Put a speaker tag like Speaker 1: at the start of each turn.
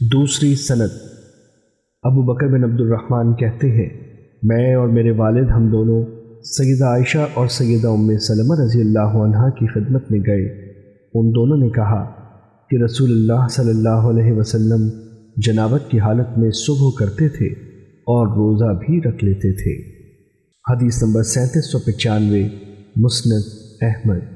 Speaker 1: دوسری سند۔ ابو بکر بن عبد الرحمن کہتے ہیں، میں اور میرے والد ہم دونوں سیدہ عائشہ اور سیدہ ام سلمہ رضی اللہ عنہ کی خدمت میں گئے۔ ان دونوں نے کہا کہ رسول اللہ صلی اللہ علیہ وسلم جنابت کی حالت میں صبح کرتے تھے اور روزہ بھی رکھ لیتے تھے۔ حدیث نمبر سینتیس سو پچانوے، مسند احمد۔